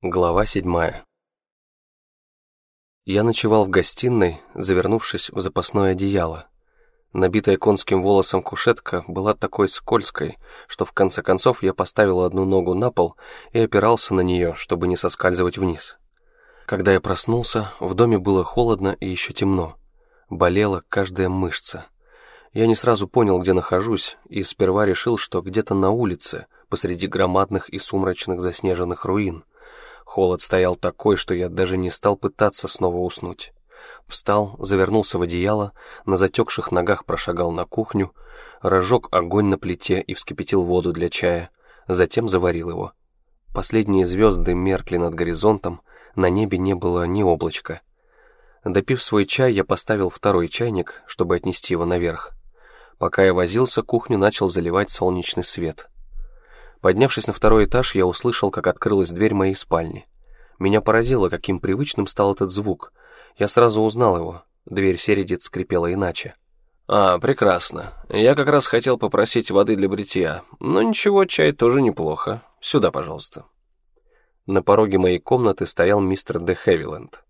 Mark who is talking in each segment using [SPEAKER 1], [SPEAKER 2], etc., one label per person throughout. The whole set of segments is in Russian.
[SPEAKER 1] Глава седьмая. Я ночевал в гостиной, завернувшись в запасное одеяло. Набитая конским волосом кушетка была такой скользкой, что в конце концов я поставил одну ногу на пол и опирался на нее, чтобы не соскальзывать вниз. Когда я проснулся, в доме было холодно и еще темно. Болела каждая мышца. Я не сразу понял, где нахожусь, и сперва решил, что где-то на улице, посреди громадных и сумрачных заснеженных руин — Холод стоял такой, что я даже не стал пытаться снова уснуть. Встал, завернулся в одеяло, на затекших ногах прошагал на кухню, разжег огонь на плите и вскипятил воду для чая, затем заварил его. Последние звезды меркли над горизонтом, на небе не было ни облачка. Допив свой чай, я поставил второй чайник, чтобы отнести его наверх. Пока я возился, кухню начал заливать солнечный свет — Поднявшись на второй этаж, я услышал, как открылась дверь моей спальни. Меня поразило, каким привычным стал этот звук. Я сразу узнал его. Дверь Середит скрипела иначе. «А, прекрасно. Я как раз хотел попросить воды для бритья. Но ничего, чай тоже неплохо. Сюда, пожалуйста». На пороге моей комнаты стоял мистер Де Хевиленд.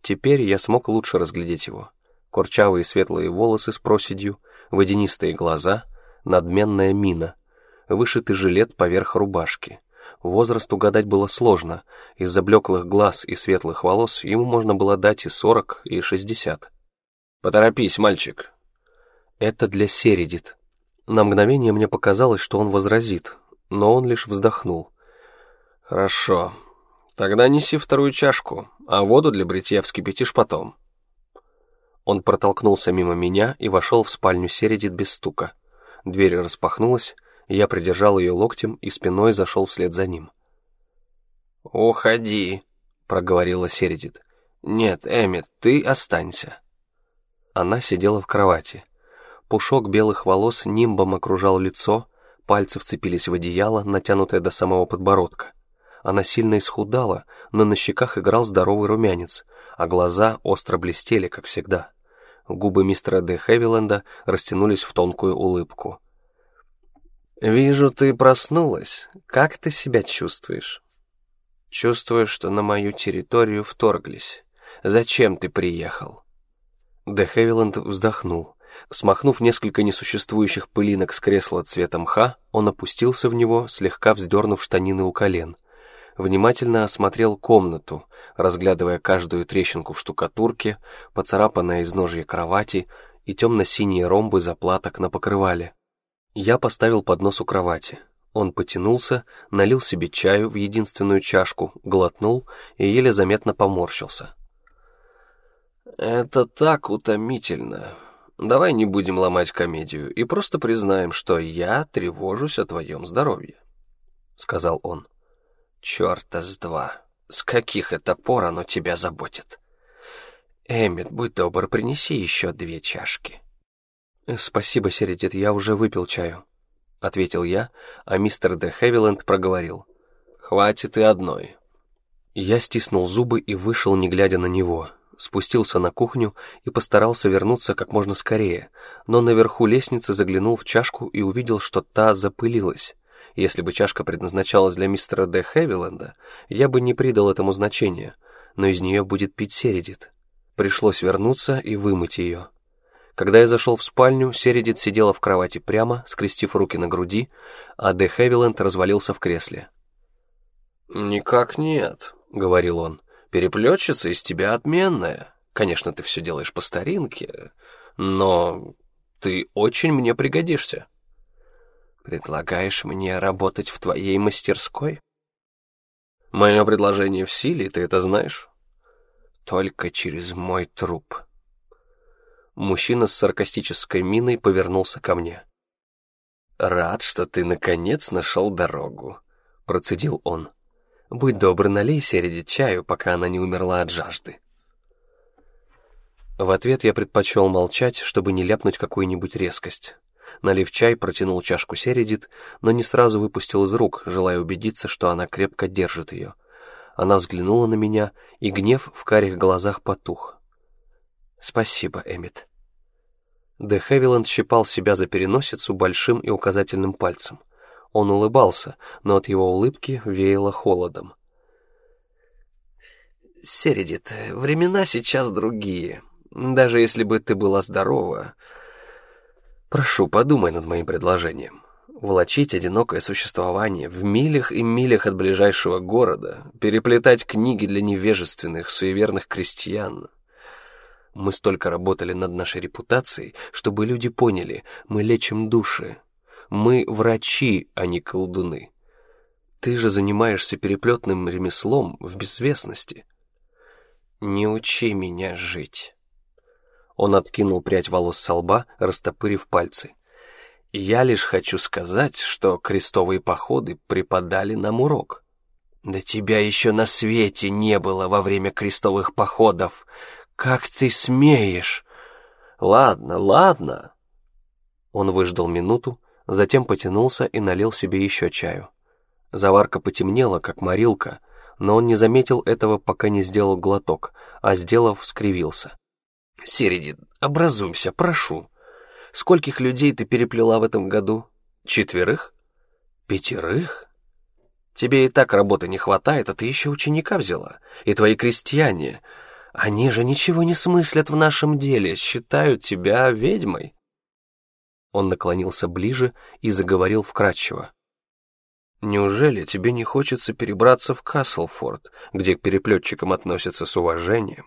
[SPEAKER 1] Теперь я смог лучше разглядеть его. Курчавые светлые волосы с проседью, водянистые глаза, надменная мина — вышитый жилет поверх рубашки. Возраст угадать было сложно. Из-за блеклых глаз и светлых волос ему можно было дать и сорок, и шестьдесят. «Поторопись, мальчик!» «Это для Середит». На мгновение мне показалось, что он возразит, но он лишь вздохнул. «Хорошо. Тогда неси вторую чашку, а воду для бритья вскипятишь потом». Он протолкнулся мимо меня и вошел в спальню Середит без стука. Дверь распахнулась, я придержал ее локтем и спиной зашел вслед за ним. «Уходи», — проговорила Середит. «Нет, Эммет, ты останься». Она сидела в кровати. Пушок белых волос нимбом окружал лицо, пальцы вцепились в одеяло, натянутое до самого подбородка. Она сильно исхудала, но на щеках играл здоровый румянец, а глаза остро блестели, как всегда. Губы мистера Де Хевиленда растянулись в тонкую улыбку. «Вижу, ты проснулась. Как ты себя чувствуешь?» «Чувствую, что на мою территорию вторглись. Зачем ты приехал?» Де Хевиланд вздохнул. Смахнув несколько несуществующих пылинок с кресла цвета мха, он опустился в него, слегка вздернув штанины у колен. Внимательно осмотрел комнату, разглядывая каждую трещинку в штукатурке, поцарапанное изножье кровати и темно-синие ромбы заплаток на покрывале. Я поставил поднос у кровати. Он потянулся, налил себе чаю в единственную чашку, глотнул и еле заметно поморщился. «Это так утомительно. Давай не будем ломать комедию и просто признаем, что я тревожусь о твоем здоровье», — сказал он. «Черта с два. С каких это пор оно тебя заботит? Эммит, будь добр, принеси еще две чашки». «Спасибо, Середит, я уже выпил чаю», — ответил я, а мистер де Хевиленд проговорил. «Хватит и одной». Я стиснул зубы и вышел, не глядя на него, спустился на кухню и постарался вернуться как можно скорее, но наверху лестницы заглянул в чашку и увидел, что та запылилась. Если бы чашка предназначалась для мистера де Хевиленда, я бы не придал этому значения, но из нее будет пить Середит. Пришлось вернуться и вымыть ее. Когда я зашел в спальню, Середит сидела в кровати прямо, скрестив руки на груди, а Де Хевиленд развалился в кресле. «Никак нет», — говорил он. «Переплетчица из тебя отменная. Конечно, ты все делаешь по старинке, но ты очень мне пригодишься». «Предлагаешь мне работать в твоей мастерской?» «Мое предложение в силе, ты это знаешь?» «Только через мой труп», Мужчина с саркастической миной повернулся ко мне. «Рад, что ты наконец нашел дорогу», — процедил он. «Будь добр, налей Середи чаю, пока она не умерла от жажды». В ответ я предпочел молчать, чтобы не ляпнуть какую-нибудь резкость. Налив чай, протянул чашку Середит, но не сразу выпустил из рук, желая убедиться, что она крепко держит ее. Она взглянула на меня, и гнев в карих глазах потух. «Спасибо, Эмит». Де Хевиланд щипал себя за переносицу большим и указательным пальцем. Он улыбался, но от его улыбки веяло холодом. Середит, времена сейчас другие. Даже если бы ты была здорова... Прошу, подумай над моим предложением. Волочить одинокое существование в милях и милях от ближайшего города, переплетать книги для невежественных, суеверных крестьян. Мы столько работали над нашей репутацией, чтобы люди поняли, мы лечим души. Мы врачи, а не колдуны. Ты же занимаешься переплетным ремеслом в безвестности. Не учи меня жить. Он откинул прядь волос со лба, растопырив пальцы. Я лишь хочу сказать, что крестовые походы преподали нам урок. Да тебя еще на свете не было во время крестовых походов. Как ты смеешь? Ладно, ладно. Он выждал минуту, затем потянулся и налил себе еще чаю. Заварка потемнела, как морилка, но он не заметил этого, пока не сделал глоток, а, сделав, скривился. «Середин, образуйся, прошу. Скольких людей ты переплела в этом году? Четверых? Пятерых? Тебе и так работы не хватает, а ты еще ученика взяла. И твои крестьяне, они же ничего не смыслят в нашем деле, считают тебя ведьмой». Он наклонился ближе и заговорил вкратчиво. Неужели тебе не хочется перебраться в Каслфорд, где к переплетчикам относятся с уважением,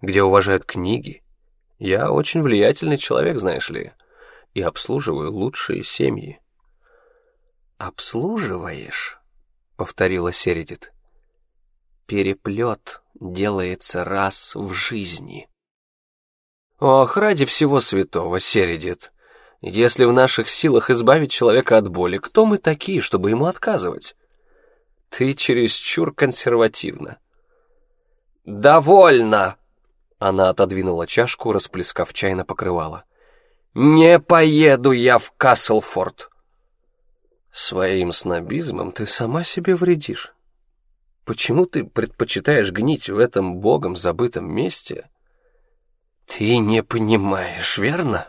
[SPEAKER 1] где уважают книги? Я очень влиятельный человек, знаешь ли, и обслуживаю лучшие семьи. «Обслуживаешь?» — повторила Середит. «Переплет делается раз в жизни». «Ох, ради всего святого, Середит!» Если в наших силах избавить человека от боли, кто мы такие, чтобы ему отказывать? Ты чересчур консервативна. «Довольно!» Она отодвинула чашку, расплескав чай на покрывало. «Не поеду я в Каслфорд!» «Своим снобизмом ты сама себе вредишь. Почему ты предпочитаешь гнить в этом богом забытом месте?» «Ты не понимаешь, верно?»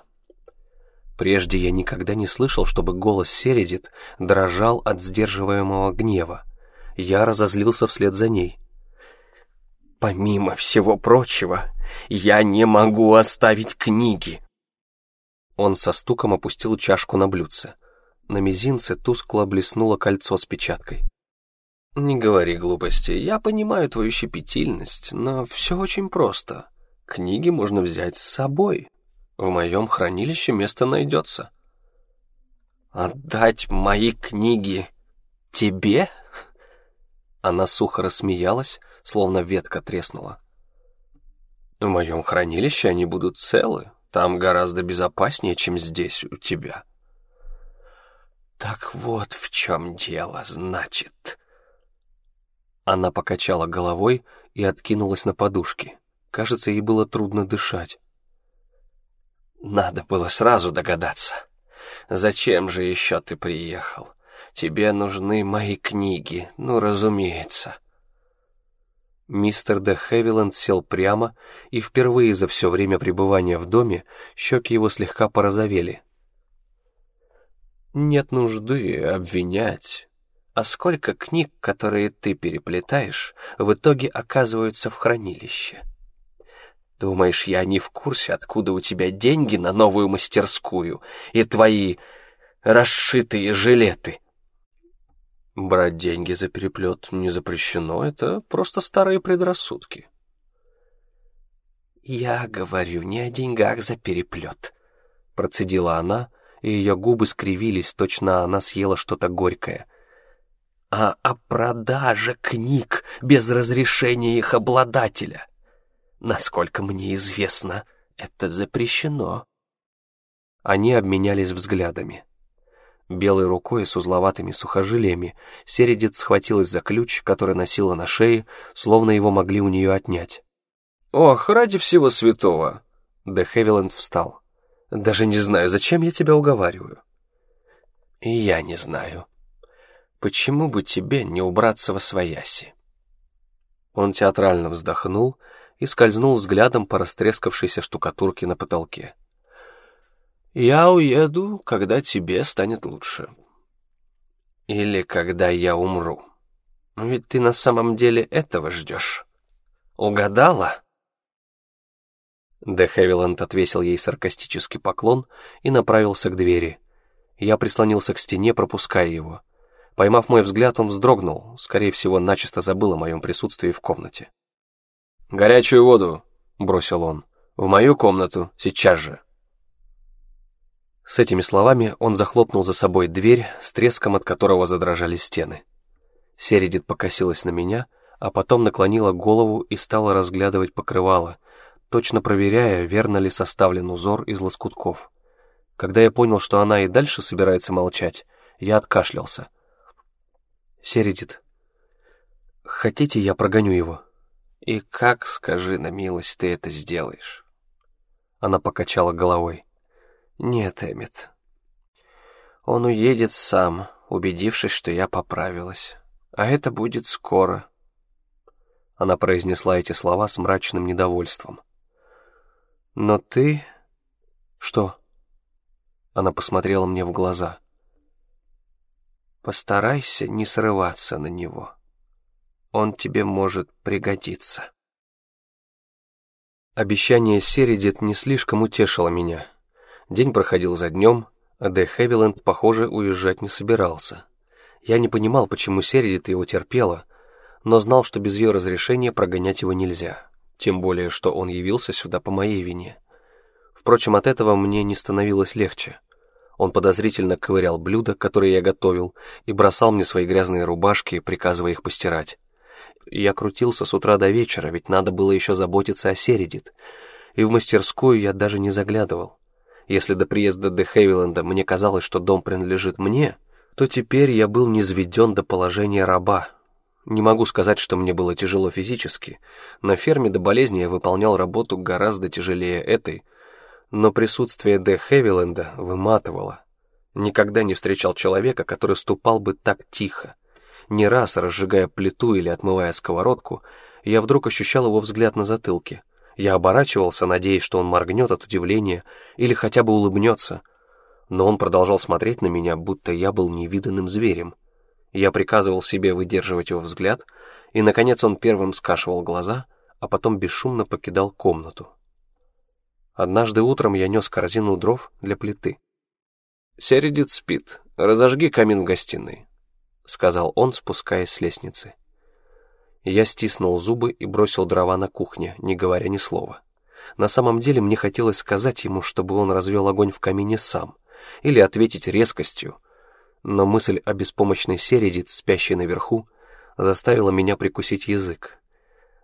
[SPEAKER 1] Прежде я никогда не слышал, чтобы голос Середит дрожал от сдерживаемого гнева. Я разозлился вслед за ней. «Помимо всего прочего, я не могу оставить книги!» Он со стуком опустил чашку на блюдце. На мизинце тускло блеснуло кольцо с печаткой. «Не говори глупости, я понимаю твою щепетильность, но все очень просто. Книги можно взять с собой, в моем хранилище место найдется. Отдать мои книги тебе? Она сухо рассмеялась, словно ветка треснула. В моем хранилище они будут целы. Там гораздо безопаснее, чем здесь у тебя. Так вот в чем дело, значит. Она покачала головой и откинулась на подушки. Кажется, ей было трудно дышать. Надо было сразу догадаться. Зачем же еще ты приехал? Тебе нужны мои книги, ну, разумеется. Мистер де Хевиленд сел прямо, и впервые за все время пребывания в доме щеки его слегка порозовели. «Нет нужды обвинять. А сколько книг, которые ты переплетаешь, в итоге оказываются в хранилище?» Думаешь, я не в курсе, откуда у тебя деньги на новую мастерскую и твои расшитые жилеты? Брать деньги за переплет не запрещено, это просто старые предрассудки. «Я говорю не о деньгах за переплет», — процедила она, и ее губы скривились, точно она съела что-то горькое. «А о продаже книг без разрешения их обладателя». Насколько мне известно, это запрещено. Они обменялись взглядами. Белой рукой с узловатыми сухожилиями Середец схватилась за ключ, который носила на шее, словно его могли у нее отнять. «Ох, ради всего святого!» Де Хевиленд встал. «Даже не знаю, зачем я тебя уговариваю». «И я не знаю. Почему бы тебе не убраться во свояси?» Он театрально вздохнул и скользнул взглядом по растрескавшейся штукатурке на потолке. «Я уеду, когда тебе станет лучше. Или когда я умру. Ведь ты на самом деле этого ждешь». Угадала?» Де Хевиланд отвесил ей саркастический поклон и направился к двери. Я прислонился к стене, пропуская его. Поймав мой взгляд, он вздрогнул, скорее всего, начисто забыл о моем присутствии в комнате. «Горячую воду!» — бросил он. «В мою комнату, сейчас же!» С этими словами он захлопнул за собой дверь, с треском от которого задрожали стены. Середит покосилась на меня, а потом наклонила голову и стала разглядывать покрывало, точно проверяя, верно ли составлен узор из лоскутков. Когда я понял, что она и дальше собирается молчать, я откашлялся. «Середит, хотите, я прогоню его?» «И как, скажи на милость, ты это сделаешь?» Она покачала головой. «Нет, Эммет. Он уедет сам, убедившись, что я поправилась. А это будет скоро». Она произнесла эти слова с мрачным недовольством. «Но ты...» «Что?» Она посмотрела мне в глаза. «Постарайся не срываться на него. Он тебе может пригодиться». Обещание Середит не слишком утешило меня. День проходил за днем, а Де Хевиленд, похоже, уезжать не собирался. Я не понимал, почему Середит его терпела, но знал, что без ее разрешения прогонять его нельзя, тем более, что он явился сюда по моей вине. Впрочем, от этого мне не становилось легче. Он подозрительно ковырял блюда, которые я готовил, и бросал мне свои грязные рубашки, приказывая их постирать. Я крутился с утра до вечера, ведь надо было еще заботиться о Середит, и в мастерскую я даже не заглядывал. Если до приезда до Хейвиленда мне казалось, что дом принадлежит мне, то теперь я был низведен до положения раба. Не могу сказать, что мне было тяжело физически. На ферме до болезни я выполнял работу гораздо тяжелее этой, но присутствие Де Хевиленда выматывало. Никогда не встречал человека, который ступал бы так тихо. Не раз, разжигая плиту или отмывая сковородку, я вдруг ощущал его взгляд на затылке. Я оборачивался, надеясь, что он моргнет от удивления или хотя бы улыбнется. Но он продолжал смотреть на меня, будто я был невиданным зверем. Я приказывал себе выдерживать его взгляд, и, наконец, он первым скашивал глаза, а потом бесшумно покидал комнату. Однажды утром я нес корзину дров для плиты. «Середит спит. Разожги камин в гостиной», — сказал он, спускаясь с лестницы. Я стиснул зубы и бросил дрова на кухне, не говоря ни слова. На самом деле мне хотелось сказать ему, чтобы он развел огонь в камине сам, или ответить резкостью, но мысль о беспомощной Середит, спящей наверху, заставила меня прикусить язык.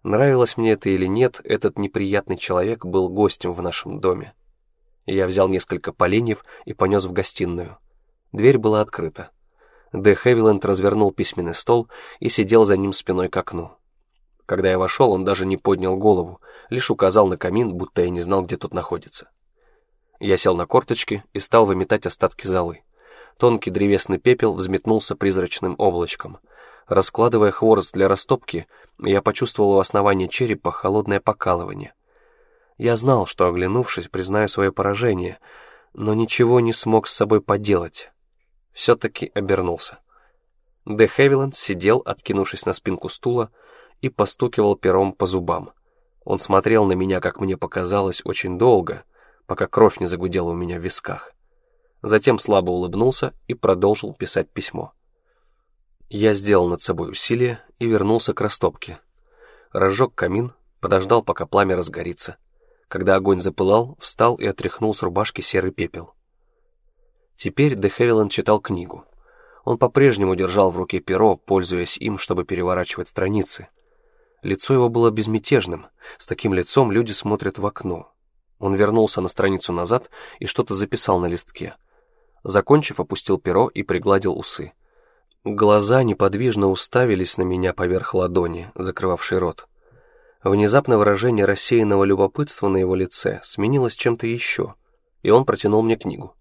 [SPEAKER 1] Нравилось мне это или нет, этот неприятный человек был гостем в нашем доме. Я взял несколько поленьев и понес в гостиную. Дверь была открыта. Де Хевиленд развернул письменный стол и сидел за ним спиной к окну. Когда я вошел, он даже не поднял голову, лишь указал на камин, будто я не знал, где тот находится. Я сел на корточки и стал выметать остатки золы. Тонкий древесный пепел взметнулся призрачным облачком. Раскладывая хворост для растопки, я почувствовал у основания черепа холодное покалывание. Я знал, что, оглянувшись, признаю свое поражение, но ничего не смог с собой поделать. Все-таки обернулся. Де Хевиленд сидел, откинувшись на спинку стула, и постукивал пером по зубам. Он смотрел на меня, как мне показалось, очень долго, пока кровь не загудела у меня в висках. Затем слабо улыбнулся и продолжил писать письмо. Я сделал над собой усилие и вернулся к растопке. Разжег камин, подождал, пока пламя разгорится. Когда огонь запылал, встал и отряхнул с рубашки серый пепел. Теперь Де Хевиланд читал книгу. Он по-прежнему держал в руке перо, пользуясь им, чтобы переворачивать страницы. Лицо его было безмятежным. С таким лицом люди смотрят в окно. Он вернулся на страницу назад и что-то записал на листке. Закончив, опустил перо и пригладил усы. Глаза неподвижно уставились на меня поверх ладони, закрывавшей рот. Внезапно выражение рассеянного любопытства на его лице сменилось чем-то еще, и он протянул мне книгу.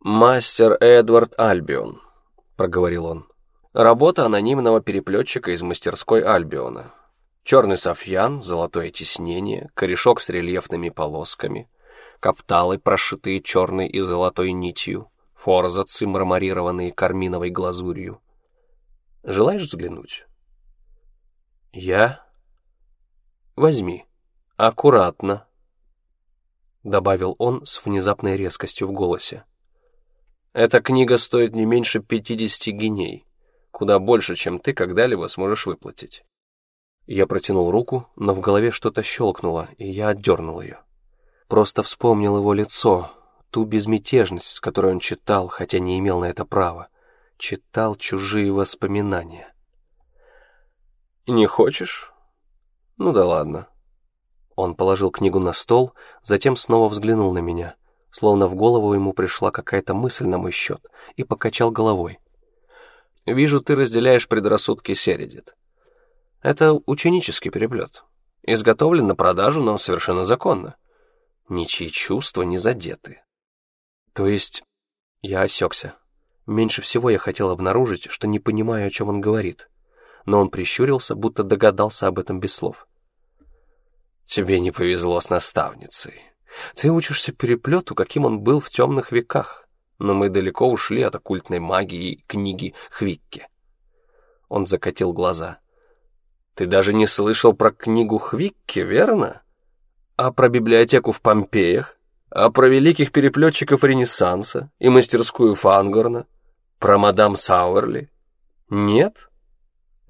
[SPEAKER 1] «Мастер Эдвард Альбион», — проговорил он. «Работа анонимного переплетчика из мастерской Альбиона. Черный софьян, золотое тиснение, корешок с рельефными полосками, капталы, прошитые черной и золотой нитью, форзацы, марморированные карминовой глазурью. Желаешь взглянуть? Я Возьми. Аккуратно», — добавил он с внезапной резкостью в голосе. «Эта книга стоит не меньше пятидесяти геней, куда больше, чем ты когда-либо сможешь выплатить». Я протянул руку, но в голове что-то щелкнуло, и я отдернул ее. Просто вспомнил его лицо, ту безмятежность, с которой он читал, хотя не имел на это права. Читал чужие воспоминания. «Не хочешь? Ну да ладно». Он положил книгу на стол, затем снова взглянул на меня, словно в голову ему пришла какая-то мысль на мой счет, и покачал головой. «Вижу, ты разделяешь предрассудки Середит. Это ученический переплет. Изготовлен на продажу, но совершенно законно. Ничьи чувства не задеты. То есть я осекся. Меньше всего я хотел обнаружить, что не понимаю, о чем он говорит. Но он прищурился, будто догадался об этом без слов. «Тебе не повезло с наставницей. Ты учишься переплету, каким он был в темных веках, но мы далеко ушли от оккультной магии и книги Хвикки». Он закатил глаза. Ты даже не слышал про книгу Хвикки, верно? А про библиотеку в Помпеях? А про великих переплетчиков Ренессанса и мастерскую Фангорна? Про мадам Сауэрли? Нет?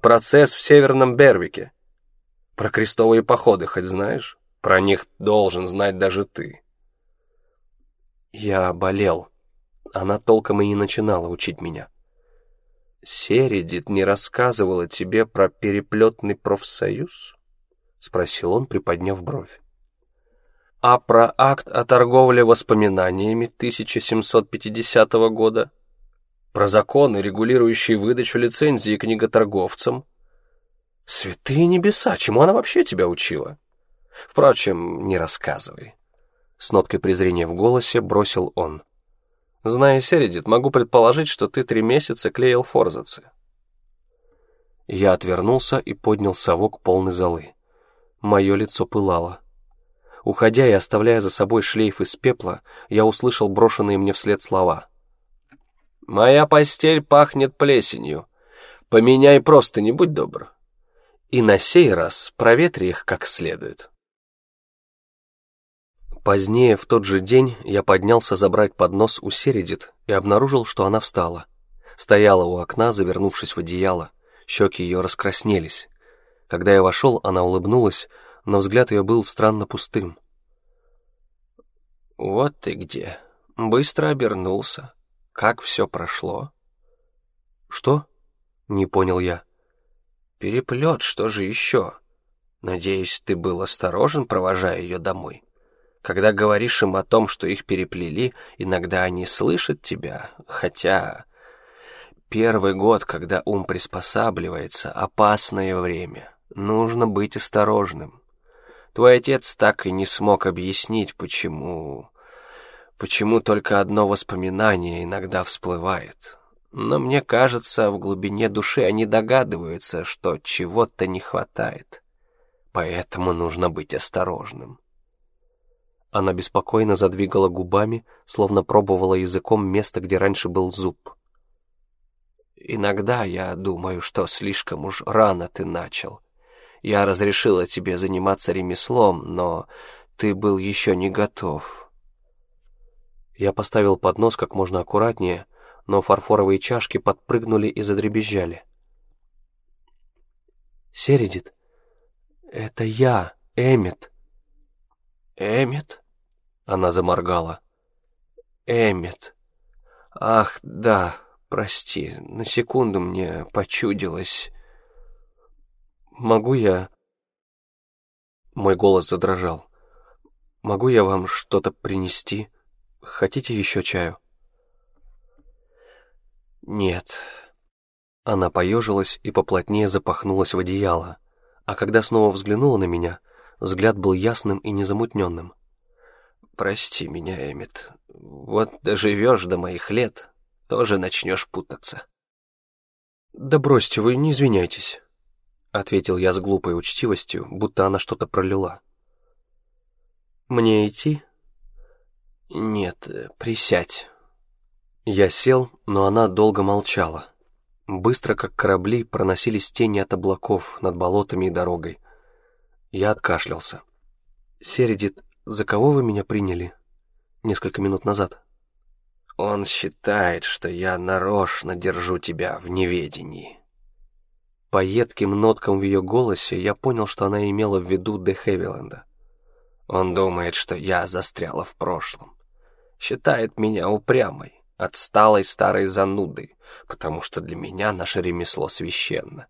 [SPEAKER 1] Процесс в Северном Бервике? Про крестовые походы хоть знаешь? Про них должен знать даже ты. Я болел. Она толком и не начинала учить меня. Середит не рассказывала тебе про переплетный профсоюз?» — спросил он, приподняв бровь. «А про акт о торговле воспоминаниями 1750 года? Про законы, регулирующие выдачу лицензии книготорговцам? Святые небеса, чему она вообще тебя учила? Впрочем, не рассказывай». С ноткой презрения в голосе бросил он. Зная Середит, могу предположить, что ты три месяца клеил форзацы. Я отвернулся и поднял совок полный золы. Мое лицо пылало. Уходя и оставляя за собой шлейф из пепла, я услышал брошенные мне вслед слова. «Моя постель пахнет плесенью. Поменяй просто, не будь добр. И на сей раз проветри их как следует». Позднее, в тот же день, я поднялся забрать поднос у Середит и обнаружил, что она встала. Стояла у окна, завернувшись в одеяло. Щеки ее раскраснелись. Когда я вошел, она улыбнулась, но взгляд ее был странно пустым. «Вот ты где. Быстро обернулся. Как все прошло?» «Что?» — не понял я. «Переплет, что же еще? Надеюсь, ты был осторожен, провожая ее домой?» Когда говоришь им о том, что их переплели, иногда они слышат тебя, хотя... Первый год, когда ум приспосабливается, опасное время. Нужно быть осторожным. Твой отец так и не смог объяснить, почему... Почему только одно воспоминание иногда всплывает. Но мне кажется, в глубине души они догадываются, что чего-то не хватает. Поэтому нужно быть осторожным. Она беспокойно задвигала губами, словно пробовала языком место, где раньше был зуб. «Иногда я думаю, что слишком уж рано ты начал. Я разрешила тебе заниматься ремеслом, но ты был еще не готов». Я поставил поднос как можно аккуратнее, но фарфоровые чашки подпрыгнули и задребезжали. «Середит, это я, Эммет». «Эммет?» Она заморгала. Эммет. Ах, да, прости, на секунду мне почудилось. Могу я... Мой голос задрожал. Могу я вам что-то принести? Хотите еще чаю? Нет. Она поежилась и поплотнее запахнулась в одеяло, а когда снова взглянула на меня, взгляд был ясным и незамутненным. Прости меня, Эмит. Вот доживешь до моих лет, тоже начнешь путаться. Да бросьте вы, не извиняйтесь, ответил я с глупой учтивостью, будто она что-то пролила. Мне идти? Нет, присядь. Я сел, но она долго молчала. Быстро, как корабли, проносились тени от облаков над болотами и дорогой. Я откашлялся. «Середит, за кого вы меня приняли?» Несколько минут назад.
[SPEAKER 2] «Он считает, что я нарочно держу тебя в неведении».
[SPEAKER 1] По едким ноткам в ее голосе я понял, что она имела в виду Де Хевиленда.
[SPEAKER 2] «Он думает, что я застряла в прошлом. Считает меня упрямой, отсталой старой занудой, потому что для меня наше ремесло священно.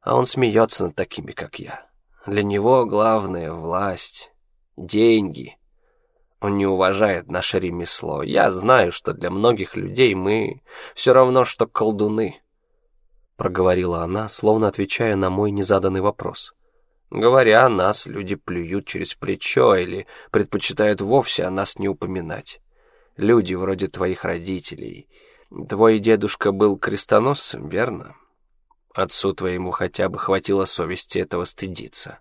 [SPEAKER 2] А он смеется над такими, как я. Для него главное — власть, деньги. Он не уважает наше ремесло. Я знаю, что для многих людей мы все равно, что колдуны. Проговорила она, словно отвечая на мой незаданный вопрос. Говоря о нас, люди плюют через плечо или предпочитают вовсе о нас не упоминать. Люди вроде твоих родителей. Твой дедушка был крестоносцем, верно? Отцу твоему хотя бы хватило совести этого стыдиться.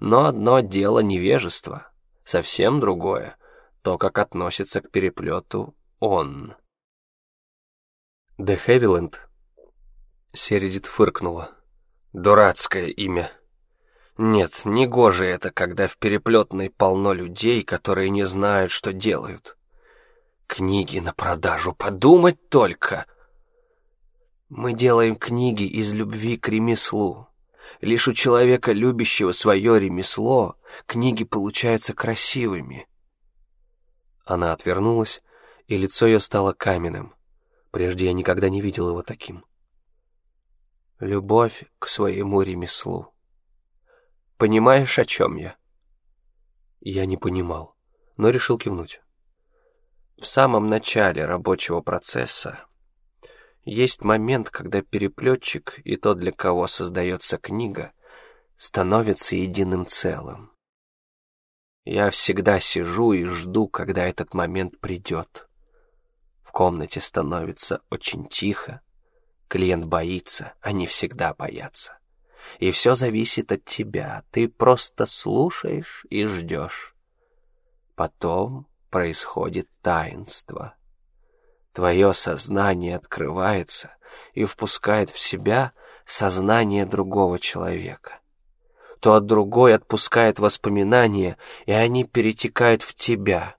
[SPEAKER 2] Но одно дело невежество, совсем другое — то, как относится к переплету он.
[SPEAKER 1] «Де Хевиленд?» Середит фыркнула.
[SPEAKER 2] «Дурацкое имя. Нет, не гоже это, когда в переплетной полно людей, которые не знают, что делают. Книги на продажу, подумать только!» Мы делаем книги из любви к ремеслу. Лишь у человека, любящего свое ремесло, книги получаются красивыми.
[SPEAKER 1] Она отвернулась, и лицо ее стало каменным. Прежде я никогда не видел его таким.
[SPEAKER 2] Любовь к своему ремеслу. Понимаешь, о чем я?
[SPEAKER 1] Я не понимал, но решил кивнуть.
[SPEAKER 2] В самом начале рабочего процесса есть момент, когда переплетчик и то, для кого создается книга, становятся единым целым. Я всегда сижу и жду, когда этот момент придет. В комнате становится очень тихо. Клиент боится, они всегда боятся. И все зависит от тебя. Ты просто слушаешь и ждешь. Потом происходит таинство. Твое сознание открывается и впускает в себя сознание другого человека. Тот другой отпускает воспоминания, и они перетекают в тебя.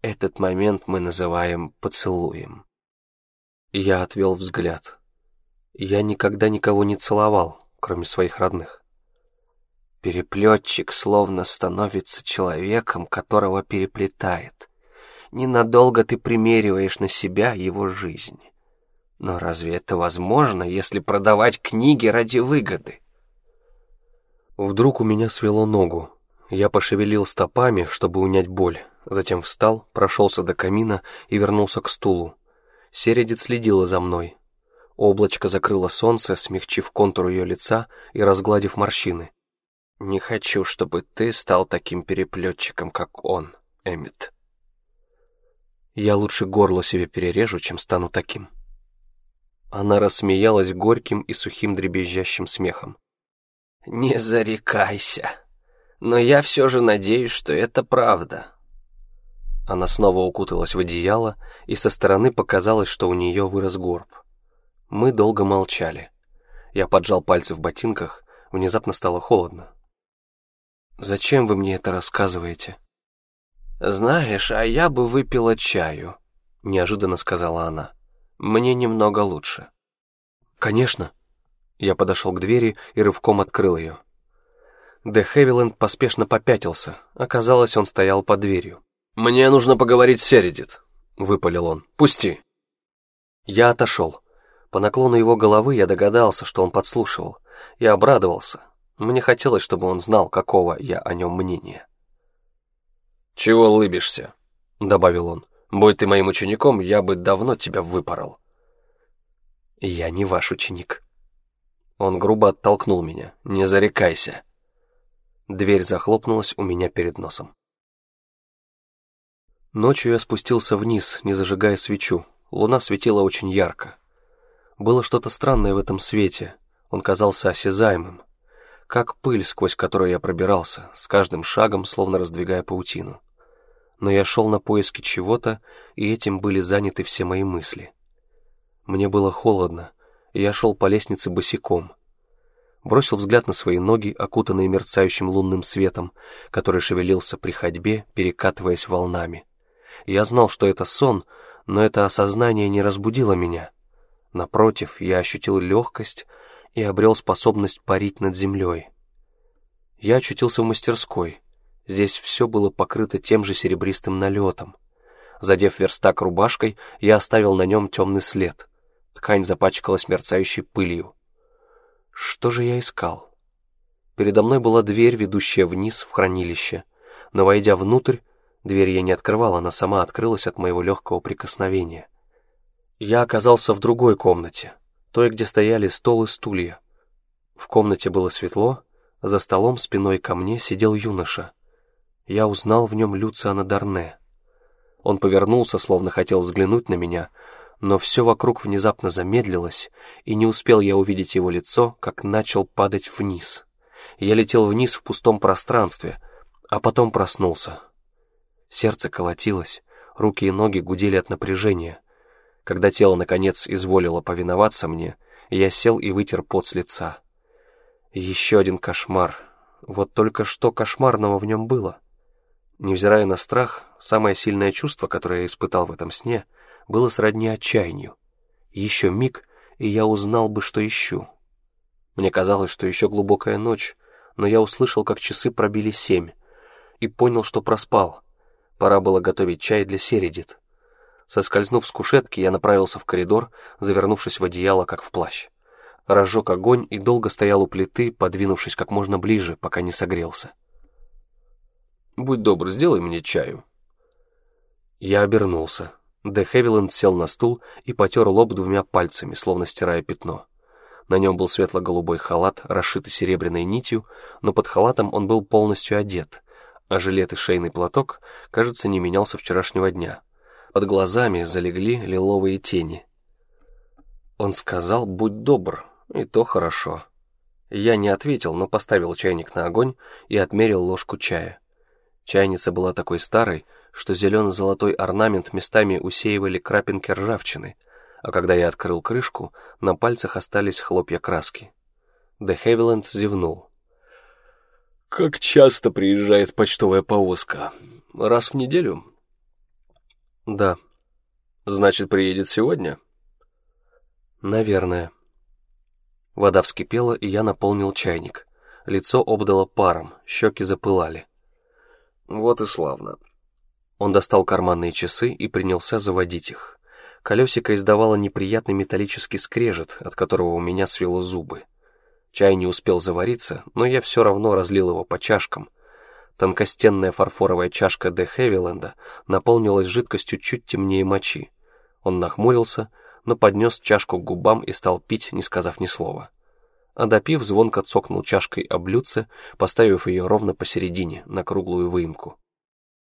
[SPEAKER 2] Этот момент мы называем поцелуем.
[SPEAKER 1] Я отвел взгляд. Я никогда никого не целовал, кроме своих родных.
[SPEAKER 2] Переплетчик словно становится человеком, которого переплетает — Ненадолго ты примериваешь на себя его жизнь. Но разве это возможно, если продавать книги ради выгоды?
[SPEAKER 1] Вдруг у меня свело ногу. Я пошевелил стопами, чтобы унять боль. Затем встал, прошелся до камина и вернулся к стулу. Середец следила за мной. Облачко закрыло солнце, смягчив контур ее лица и разгладив морщины.
[SPEAKER 2] «Не хочу, чтобы ты стал таким переплетчиком, как он, Эммет»,
[SPEAKER 1] я лучше горло себе перережу, чем стану таким. Она рассмеялась горьким и сухим дребезжащим смехом.
[SPEAKER 2] «Не зарекайся, но я все же надеюсь, что это правда».
[SPEAKER 1] Она снова укуталась в одеяло, и со стороны показалось, что у нее вырос горб. Мы долго молчали. Я поджал пальцы в ботинках, внезапно стало холодно. «Зачем вы мне это рассказываете?»
[SPEAKER 2] «Знаешь, а я бы выпила чаю», — неожиданно сказала она. «Мне немного лучше».
[SPEAKER 1] «Конечно». Я подошел к двери и рывком открыл ее. Де Хевиленд поспешно попятился. Оказалось, он стоял под дверью.
[SPEAKER 2] «Мне нужно поговорить с Середит», — выпалил он. «Пусти».
[SPEAKER 1] Я отошел. По наклону его головы я догадался, что он подслушивал. Я обрадовался. Мне хотелось, чтобы он знал, какого я о нем мнения.
[SPEAKER 2] «Чего улыбишься?» — добавил он. «Будь ты моим учеником, я бы давно тебя выпорол».
[SPEAKER 1] «Я не ваш ученик». Он грубо оттолкнул меня. «Не зарекайся». Дверь захлопнулась у меня перед носом. Ночью я спустился вниз, не зажигая свечу. Луна светила очень ярко. Было что-то странное в этом свете. Он казался осязаемым. Как пыль, сквозь которую я пробирался, с каждым шагом, словно раздвигая паутину но я шел на поиски чего-то, и этим были заняты все мои мысли. Мне было холодно, и я шел по лестнице босиком. бросил взгляд на свои ноги, окутанные мерцающим лунным светом, который шевелился при ходьбе, перекатываясь волнами. Я знал, что это сон, но это осознание не разбудило меня. Напротив, я ощутил легкость и обрел способность парить над землей. Я очутился в мастерской. Здесь все было покрыто тем же серебристым налетом. Задев верстак рубашкой, я оставил на нем темный след. Ткань запачкалась мерцающей пылью. Что же я искал? Передо мной была дверь, ведущая вниз в хранилище, но, войдя внутрь, дверь я не открывал, она сама открылась от моего легкого прикосновения. Я оказался в другой комнате, той, где стояли стол и стулья. В комнате было светло, за столом спиной ко мне сидел юноша. Я узнал в нем Люциана Дарне. Он повернулся, словно хотел взглянуть на меня, но все вокруг внезапно замедлилось, и не успел я увидеть его лицо, как начал падать вниз. Я летел вниз в пустом пространстве, а потом проснулся. Сердце колотилось, руки и ноги гудели от напряжения. Когда тело, наконец, изволило повиноваться мне, я сел и вытер пот с лица. Еще один кошмар. Вот только что кошмарного в нем было. Невзирая на страх, самое сильное чувство, которое я испытал в этом сне — было сродни отчаянию. Еще миг, и я узнал бы, что ищу. Мне казалось, что еще глубокая ночь, но я услышал, как часы пробили семь, и понял, что проспал. Пора было готовить чай для Середит. Соскользнув с кушетки, я направился в коридор, завернувшись в одеяло, как в плащ. Разжег огонь и долго стоял у плиты, подвинувшись как можно ближе, пока не согрелся. «Будь добр, сделай мне чаю». Я обернулся. Де Хевиленд сел на стул и потер лоб двумя пальцами, словно стирая пятно. На нем был светло-голубой халат, расшитый серебряной нитью, но под халатом он был полностью одет, а жилет и шейный платок, кажется, не менялся вчерашнего дня. Под глазами залегли лиловые тени. Он сказал «Будь добр», и то хорошо. Я не ответил, но поставил чайник на огонь и отмерил ложку чая. Чайница была такой старой, что зелено-золотой орнамент местами усеивали крапинки ржавчины, а когда я открыл крышку, на пальцах остались хлопья краски. Де Хевиленд зевнул. «Как часто приезжает почтовая повозка? Раз в неделю?» «Да». «Значит, приедет сегодня?» «Наверное». Вода вскипела, и я наполнил чайник. Лицо обдало паром, щеки запылали. «Вот и славно. Он достал карманные часы и принялся заводить их. Колесико издавало неприятный металлический скрежет, от которого у меня свело зубы. Чай не успел завариться, но я все равно разлил его по чашкам. Тонкостенная фарфоровая чашка Де Хевиленда наполнилась жидкостью чуть темнее мочи. Он нахмурился, но поднес чашку к губам и стал пить, не сказав ни слова. А допив, звонко цокнул чашкой об блюдце, поставив ее ровно посередине, на круглую выемку.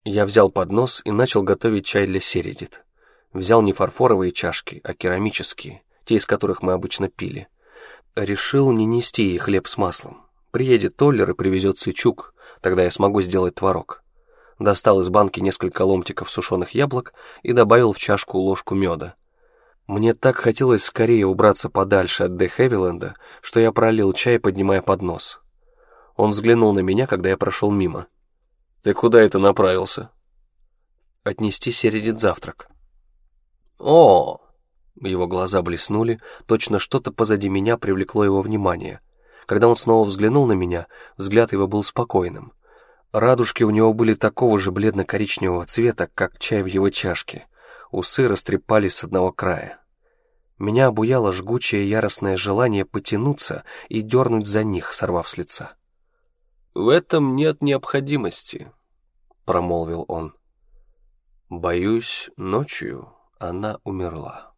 [SPEAKER 1] Я взял поднос и начал готовить чай для Середит. Взял не фарфоровые чашки, а керамические, те, из которых мы обычно пили. Решил не нести ей хлеб с маслом. Приедет Толлер и привезет сычук, тогда я смогу сделать творог. Достал из банки несколько ломтиков сушеных яблок и добавил в чашку ложку меда. Мне так хотелось скорее убраться подальше от Де Хевиленда, что я пролил чай, поднимая поднос. Он взглянул на меня, когда я прошел мимо. «Ты куда это направился?» «Отнести Середит завтрак». «О!» Его глаза блеснули, точно что-то позади меня привлекло его внимание. Когда он снова взглянул на меня, взгляд его был спокойным. Радужки у него были такого же бледно-коричневого цвета, как чай в его чашке. Усы растрепались с одного края. Меня обуяло жгучее яростное желание потянуться и дернуть за них, сорвав с лица. «В этом нет необходимости», — промолвил он. «Боюсь, ночью она умерла».